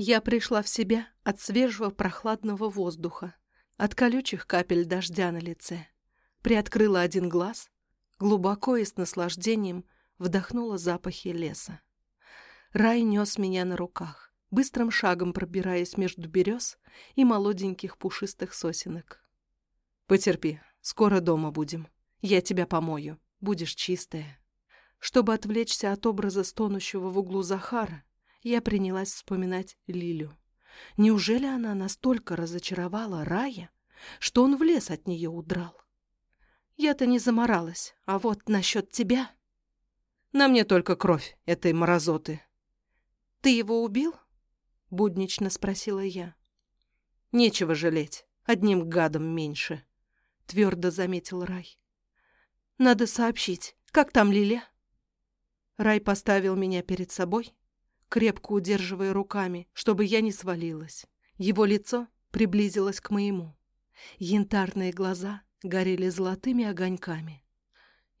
Я пришла в себя от свежего прохладного воздуха, от колючих капель дождя на лице. Приоткрыла один глаз, глубоко и с наслаждением вдохнула запахи леса. Рай нес меня на руках, быстрым шагом пробираясь между берез и молоденьких пушистых сосенок. «Потерпи, скоро дома будем. Я тебя помою, будешь чистая». Чтобы отвлечься от образа стонущего в углу Захара, я принялась вспоминать Лилю. Неужели она настолько разочаровала Рая, что он в лес от нее удрал? Я-то не заморалась, а вот насчет тебя... На мне только кровь этой морозоты. Ты его убил? Буднично спросила я. Нечего жалеть, одним гадом меньше, твердо заметил Рай. Надо сообщить, как там Лиля? Рай поставил меня перед собой, крепко удерживая руками, чтобы я не свалилась. Его лицо приблизилось к моему. Янтарные глаза горели золотыми огоньками.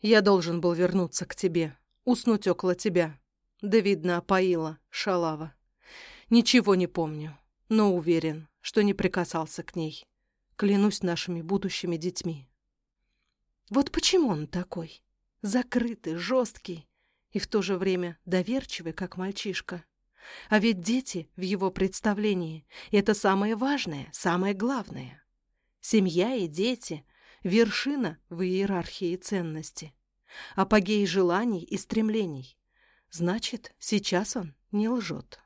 «Я должен был вернуться к тебе, уснуть около тебя. Да, видно, опоила, шалава. Ничего не помню, но уверен, что не прикасался к ней. Клянусь нашими будущими детьми». Вот почему он такой? Закрытый, жесткий, и в то же время доверчивый, как мальчишка. А ведь дети в его представлении — это самое важное, самое главное. Семья и дети — вершина в иерархии ценностей, апогей желаний и стремлений. Значит, сейчас он не лжет.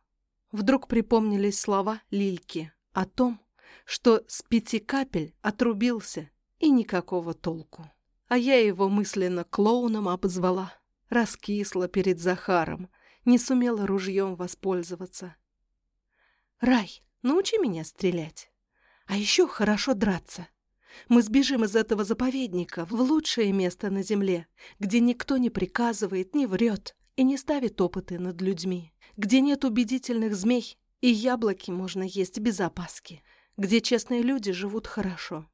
Вдруг припомнились слова Лильки о том, что с пяти капель отрубился и никакого толку. А я его мысленно клоуном обозвала. Раскисла перед Захаром, не сумела ружьем воспользоваться. «Рай, научи меня стрелять. А еще хорошо драться. Мы сбежим из этого заповедника в лучшее место на земле, где никто не приказывает, не врет и не ставит опыты над людьми, где нет убедительных змей и яблоки можно есть без опаски, где честные люди живут хорошо».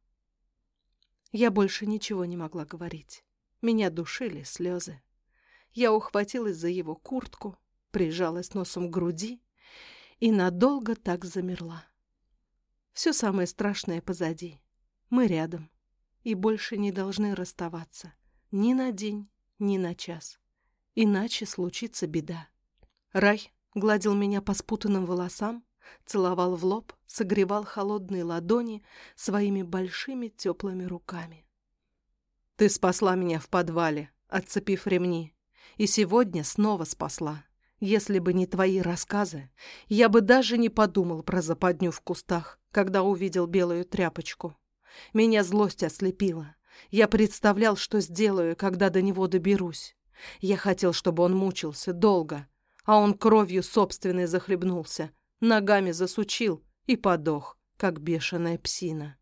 Я больше ничего не могла говорить. Меня душили слезы. Я ухватилась за его куртку, прижалась носом к груди и надолго так замерла. Все самое страшное позади. Мы рядом и больше не должны расставаться ни на день, ни на час. Иначе случится беда. Рай гладил меня по спутанным волосам, целовал в лоб, согревал холодные ладони своими большими теплыми руками. «Ты спасла меня в подвале, отцепив ремни. И сегодня снова спасла. Если бы не твои рассказы, я бы даже не подумал про западню в кустах, когда увидел белую тряпочку. Меня злость ослепила. Я представлял, что сделаю, когда до него доберусь. Я хотел, чтобы он мучился долго, а он кровью собственной захлебнулся, ногами засучил и подох, как бешеная псина.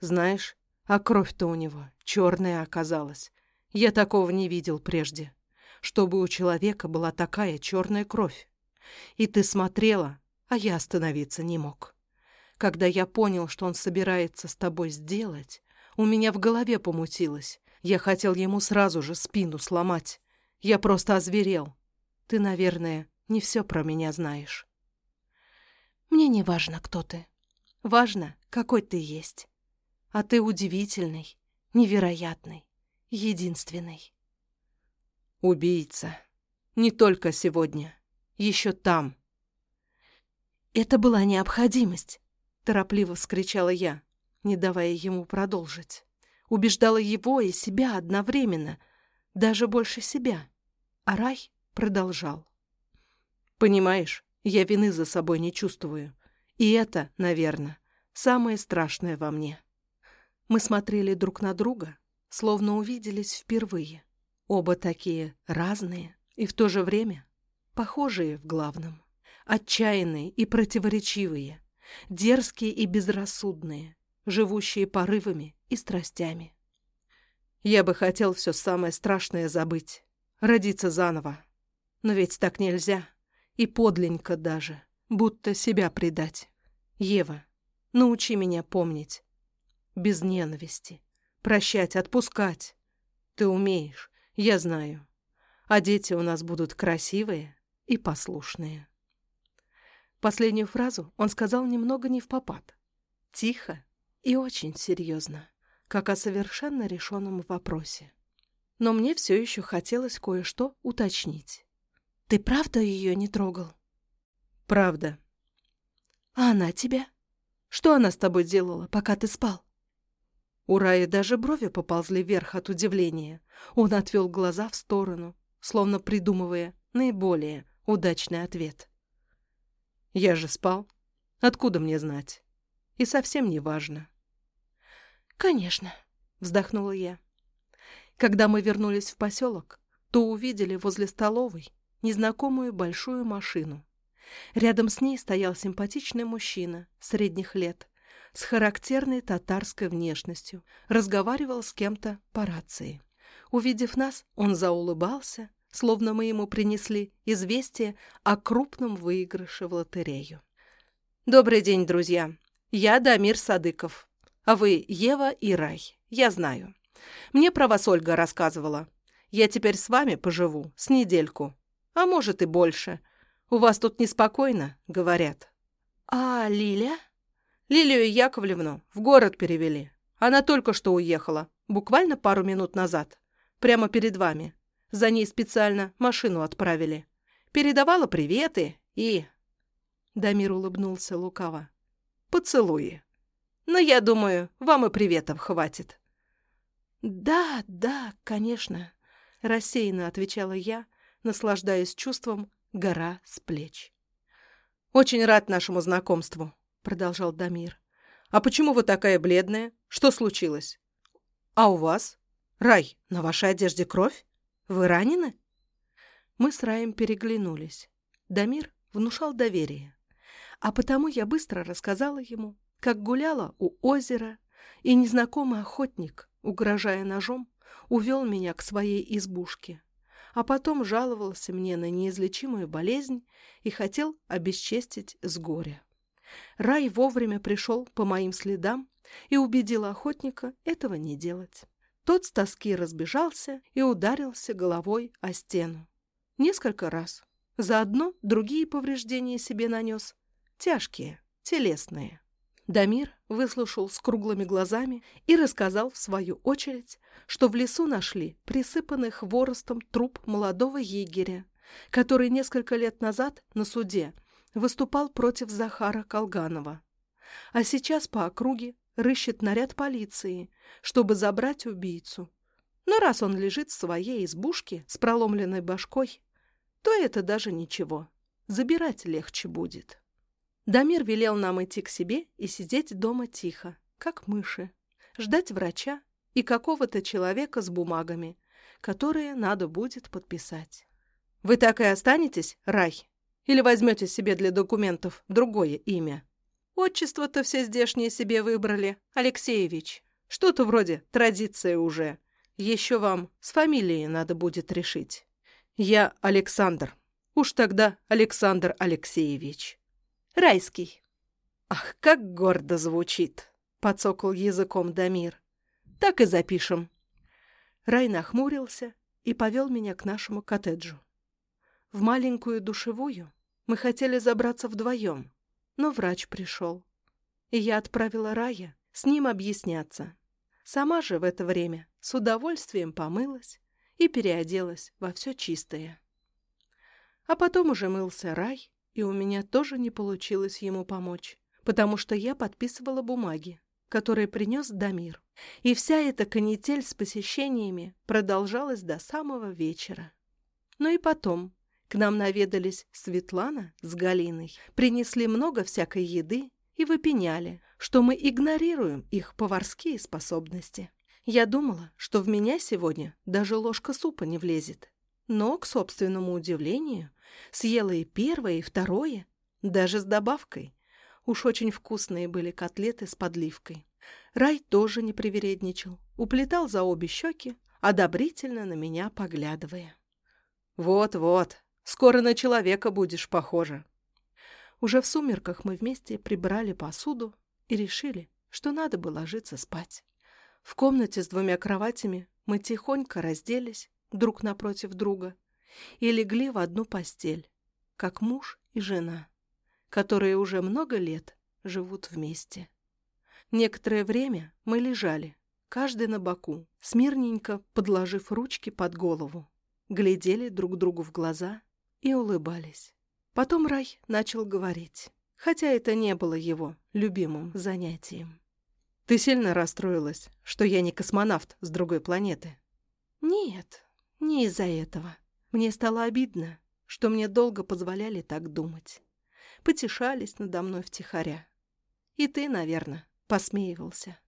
Знаешь, а кровь-то у него черная оказалась. Я такого не видел прежде чтобы у человека была такая черная кровь. И ты смотрела, а я остановиться не мог. Когда я понял, что он собирается с тобой сделать, у меня в голове помутилось. Я хотел ему сразу же спину сломать. Я просто озверел. Ты, наверное, не все про меня знаешь. Мне не важно, кто ты. Важно, какой ты есть. А ты удивительный, невероятный, единственный. Убийца. Не только сегодня. Еще там. Это была необходимость, торопливо вскричала я, не давая ему продолжить. Убеждала его и себя одновременно, даже больше себя. А рай продолжал. Понимаешь, я вины за собой не чувствую. И это, наверное, самое страшное во мне. Мы смотрели друг на друга, словно увиделись впервые. Оба такие разные и в то же время похожие в главном. Отчаянные и противоречивые, дерзкие и безрассудные, живущие порывами и страстями. Я бы хотел все самое страшное забыть, родиться заново. Но ведь так нельзя, и подленько даже, будто себя предать. Ева, научи меня помнить. Без ненависти. Прощать, отпускать. Ты умеешь. Я знаю. А дети у нас будут красивые и послушные. Последнюю фразу он сказал немного не в попад. Тихо и очень серьезно, как о совершенно решенном вопросе. Но мне все еще хотелось кое-что уточнить. «Ты правда ее не трогал?» «Правда». «А она тебя? Что она с тобой делала, пока ты спал?» У Раи даже брови поползли вверх от удивления. Он отвел глаза в сторону, словно придумывая наиболее удачный ответ. «Я же спал. Откуда мне знать? И совсем не важно». «Конечно», — вздохнула я. Когда мы вернулись в поселок, то увидели возле столовой незнакомую большую машину. Рядом с ней стоял симпатичный мужчина средних лет с характерной татарской внешностью, разговаривал с кем-то по рации. Увидев нас, он заулыбался, словно мы ему принесли известие о крупном выигрыше в лотерею. «Добрый день, друзья. Я Дамир Садыков. А вы Ева и Рай. Я знаю. Мне про вас Ольга рассказывала. Я теперь с вами поживу, с недельку. А может и больше. У вас тут неспокойно, говорят». «А Лиля?» Лилию Яковлевну в город перевели. Она только что уехала, буквально пару минут назад. Прямо перед вами. За ней специально машину отправили. Передавала приветы и... Дамир улыбнулся лукаво. Поцелуи. Но я думаю, вам и приветов хватит. Да, да, конечно, рассеянно отвечала я, наслаждаясь чувством гора с плеч. Очень рад нашему знакомству. — продолжал Дамир. «А почему вы такая бледная? Что случилось? А у вас? Рай, на вашей одежде кровь? Вы ранены?» Мы с Раем переглянулись. Дамир внушал доверие. А потому я быстро рассказала ему, как гуляла у озера, и незнакомый охотник, угрожая ножом, увел меня к своей избушке, а потом жаловался мне на неизлечимую болезнь и хотел обесчестить с горя. Рай вовремя пришел по моим следам и убедил охотника этого не делать. Тот с тоски разбежался и ударился головой о стену. Несколько раз. Заодно другие повреждения себе нанес. Тяжкие, телесные. Дамир выслушал с круглыми глазами и рассказал в свою очередь, что в лесу нашли присыпанный хворостом труп молодого егеря, который несколько лет назад на суде выступал против Захара Колганова. А сейчас по округе рыщет наряд полиции, чтобы забрать убийцу. Но раз он лежит в своей избушке с проломленной башкой, то это даже ничего. Забирать легче будет. Дамир велел нам идти к себе и сидеть дома тихо, как мыши, ждать врача и какого-то человека с бумагами, которые надо будет подписать. «Вы так и останетесь, Рай?» Или возьмете себе для документов другое имя? Отчество-то все здешние себе выбрали, Алексеевич. Что-то вроде традиция уже. Еще вам с фамилией надо будет решить. Я Александр. Уж тогда Александр Алексеевич. Райский. Ах, как гордо звучит, подсокал языком Дамир. Так и запишем. Рай нахмурился и повел меня к нашему коттеджу. В маленькую душевую мы хотели забраться вдвоем, но врач пришел. И я отправила Рая с ним объясняться. Сама же в это время с удовольствием помылась и переоделась во все чистое. А потом уже мылся Рай, и у меня тоже не получилось ему помочь, потому что я подписывала бумаги, которые принес Дамир. И вся эта канитель с посещениями продолжалась до самого вечера. Но и потом к нам наведались Светлана с Галиной, принесли много всякой еды и выпеняли, что мы игнорируем их поварские способности. Я думала, что в меня сегодня даже ложка супа не влезет. Но, к собственному удивлению, съела и первое, и второе, даже с добавкой. Уж очень вкусные были котлеты с подливкой. Рай тоже не привередничал, уплетал за обе щеки, одобрительно на меня поглядывая. «Вот-вот, Скоро на человека будешь похожа. Уже в сумерках мы вместе прибрали посуду и решили, что надо бы ложиться спать. В комнате с двумя кроватями мы тихонько разделись друг напротив друга и легли в одну постель, как муж и жена. которые уже много лет живут вместе. Некоторое время мы лежали, каждый на боку, смирненько подложив ручки под голову, глядели друг другу в глаза и улыбались. Потом Рай начал говорить, хотя это не было его любимым занятием. «Ты сильно расстроилась, что я не космонавт с другой планеты?» «Нет, не из-за этого. Мне стало обидно, что мне долго позволяли так думать. Потешались надо мной втихаря. И ты, наверное, посмеивался.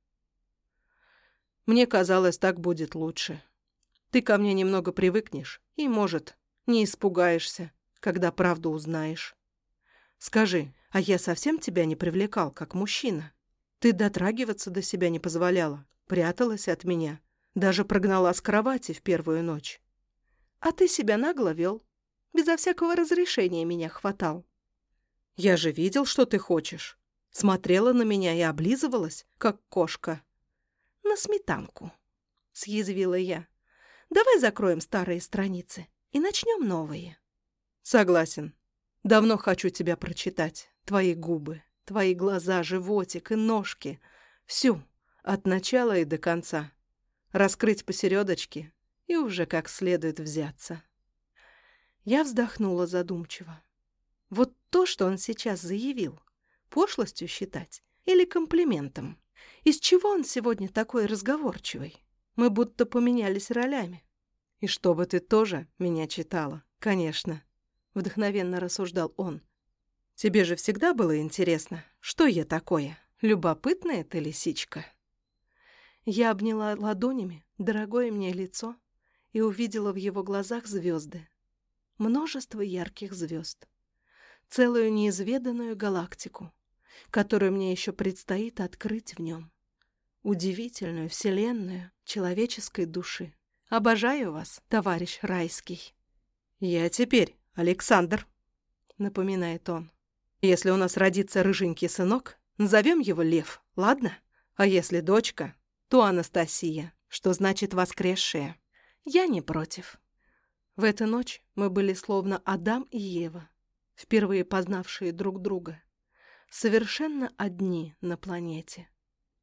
Мне казалось, так будет лучше. Ты ко мне немного привыкнешь и, может, не испугаешься, когда правду узнаешь. Скажи, а я совсем тебя не привлекал, как мужчина? Ты дотрагиваться до себя не позволяла, пряталась от меня, даже прогнала с кровати в первую ночь. А ты себя нагло вел. Безо всякого разрешения меня хватал. Я же видел, что ты хочешь. Смотрела на меня и облизывалась, как кошка. На сметанку, съязвила я. Давай закроем старые страницы и начнем новые. Согласен. Давно хочу тебя прочитать. Твои губы, твои глаза, животик и ножки. Всю, от начала и до конца. Раскрыть посередочке и уже как следует взяться. Я вздохнула задумчиво. Вот то, что он сейчас заявил, пошлостью считать или комплиментом? Из чего он сегодня такой разговорчивый? Мы будто поменялись ролями. И чтобы ты тоже меня читала, конечно, вдохновенно рассуждал он. Тебе же всегда было интересно, что я такое? Любопытная ты лисичка. Я обняла ладонями дорогое мне лицо и увидела в его глазах звезды. Множество ярких звезд. Целую неизведанную галактику, которую мне еще предстоит открыть в нем. Удивительную вселенную человеческой души. Обожаю вас, товарищ Райский. Я теперь Александр, напоминает он. Если у нас родится рыженький сынок, назовем его Лев, ладно? А если дочка, то Анастасия, что значит воскресшая. Я не против. В эту ночь мы были словно Адам и Ева, впервые познавшие друг друга, совершенно одни на планете,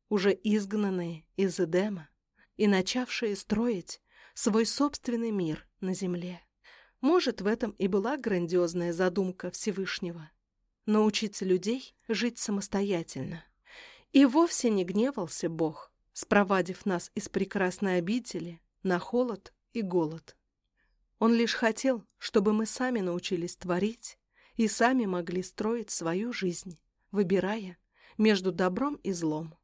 уже изгнанные из Эдема и начавшие строить свой собственный мир на Земле. Может, в этом и была грандиозная задумка Всевышнего — научить людей жить самостоятельно. И вовсе не гневался Бог, спровадив нас из прекрасной обители на холод и голод. Он лишь хотел, чтобы мы сами научились творить и сами могли строить свою жизнь, выбирая между добром и злом.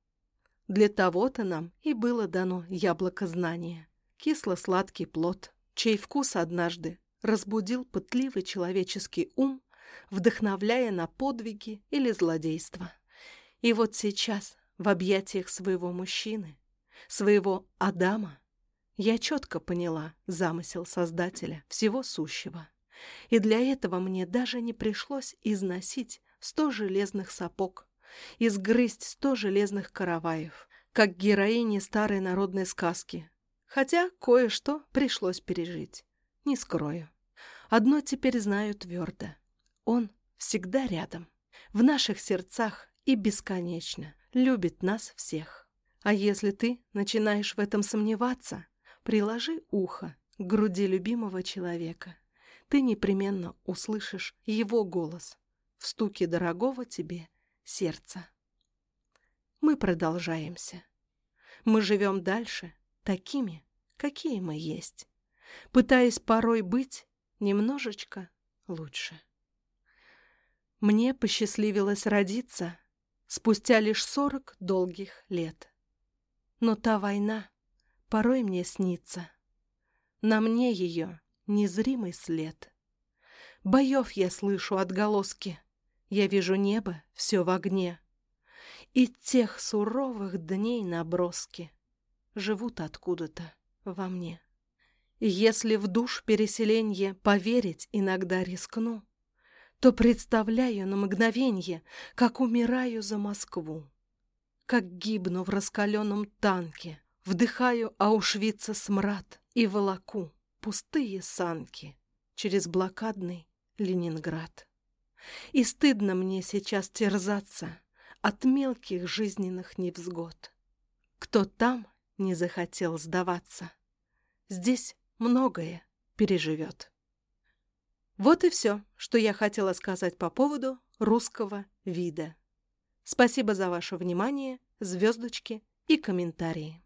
Для того-то нам и было дано яблоко знания, кисло-сладкий плод, чей вкус однажды разбудил пытливый человеческий ум, вдохновляя на подвиги или злодейство. И вот сейчас, в объятиях своего мужчины, своего Адама, я четко поняла замысел Создателя всего сущего. И для этого мне даже не пришлось износить сто железных сапог, изгрызть сто железных караваев, как героине старой народной сказки. Хотя кое-что пришлось пережить. Не скрою. Одно теперь знаю твердо. Он всегда рядом, в наших сердцах и бесконечно любит нас всех. А если ты начинаешь в этом сомневаться, Приложи ухо к груди любимого человека. Ты непременно услышишь его голос в стуке дорогого тебе сердца. Мы продолжаемся. Мы живем дальше такими, какие мы есть, пытаясь порой быть немножечко лучше. Мне посчастливилось родиться спустя лишь сорок долгих лет. Но та война, порой мне снится. На мне ее незримый след. Боев я слышу отголоски, я вижу небо все в огне. И тех суровых дней наброски живут откуда-то во мне. Если в душ переселенье поверить иногда рискну, то представляю на мгновенье, как умираю за Москву, как гибну в раскаленном танке, Вдыхаю Аушвица смрад и волоку пустые санки через блокадный Ленинград. И стыдно мне сейчас терзаться от мелких жизненных невзгод. Кто там не захотел сдаваться, здесь многое переживет. Вот и все, что я хотела сказать по поводу русского вида. Спасибо за ваше внимание, звездочки и комментарии.